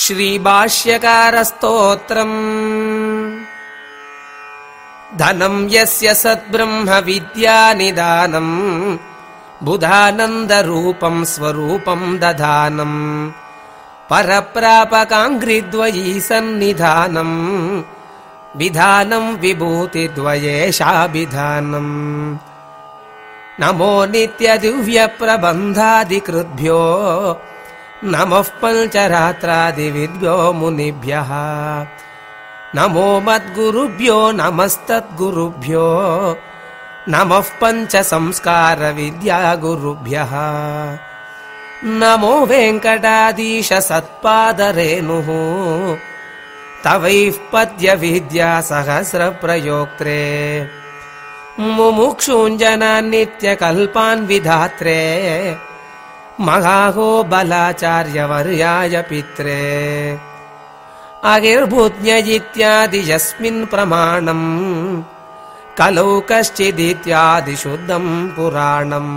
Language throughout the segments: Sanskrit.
श्रीभाष्यकारस्तोत्रम्। धनम् यस्य सद्ब्रह्मविद्यानिदानम् बुधानन्दरूपम् स्वरूपम् दधानम्। परप्रापकाङ्घ्रिद्वयी सन्निधानम् विधानम् विभूतिद्वयेषाभिधानम् नमो नित्यदिव्यप्रबन्धादिकृद्भ्यो नमः पञ्चरात्रादिविद्भ्यो मुनिभ्यः। नमो मद्गुरुभ्यो नमस्तद्गुरुभ्यो। नमः पञ्चसंस्कारविद्यागुरुभ्यः नमो वेङ्कटादीश सत्पादरेणुः। तवैः पद्यविद्या सहस्रप्रयोक्त्रे। मुमुक्षूञ्जनान्नित्यकल्पान् विधात्रे महाहो बलाचार्यवर्याय पित्रे अगिर्भूज्ञजित्यादि यस्मिन् प्रमाणम् कलौ कश्चिदित्यादिशुद्धम् पुराणम्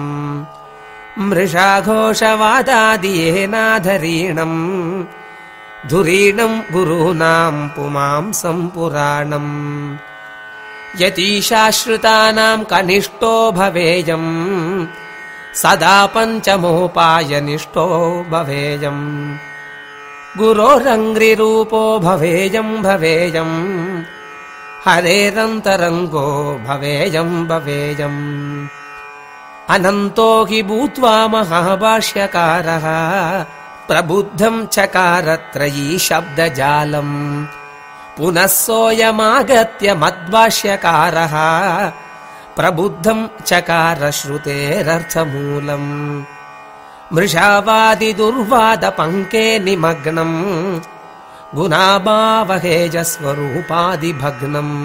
मृषाघोषवादादियेनाधरीणम् धुरीणम् गुरूणाम् पुमांसम् पुराणम् यतीशाश्रितानाम् कनिष्ठो भवेयम् सदा पञ्चमोपायनिष्ठो भवेयम् गुरोरङ्घ्रिरूपो भवेयम् भवेयम् हरेरन्तरङ्गो भवेयम् भवेयम् अनन्तो हि भूत्वा महाभाष्यकारः प्रबुद्धम् चकारत्रयी शब्दजालम्। पुनः सोऽयमागत्य मद्भाष्यकारः प्रबुद्धम् चकारश्रुतेरर्थमूलम् मृषावादिदुर्वादपङ्के निमग्नम् गुणाभावहेजस्वरूपादिभग्नम्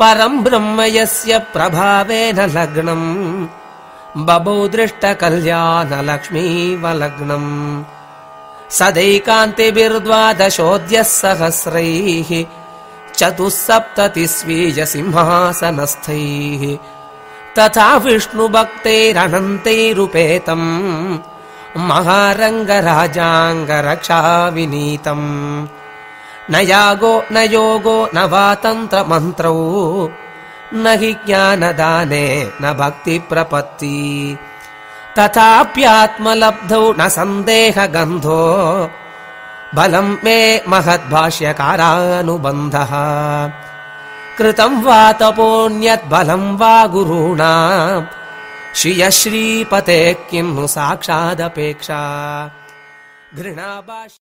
परम् ब्रह्म यस्य प्रभावेन लग्नम् बभौ दृष्टकल्याणलक्ष्मीवलग्नम् सदैकान्तिभिर्द्वादशोऽद्यः सहस्रैः चतुःसप्ततिस्वीयसिंहासनस्थैः। तथा विष्णुभक्तैरनन्तैरुपेतम् महारङ्गराजाङ्गरक्षाविनीतम् न यागो न योगो न वा तन्त्रमन्त्रौ न हि ज्ञानदाने न भक्तिप्रपत्ति। तथाप्यात्मलब्धौ न सन्देहगन्धो बलम् मे महद्भाष्यकारानुबन्धः। कृतम् वा तपोऽन्यद्बलम् वा गुरूणा। श्रियः श्रीपतेः किम् साक्षादपेक्षा। घृणाभाष्य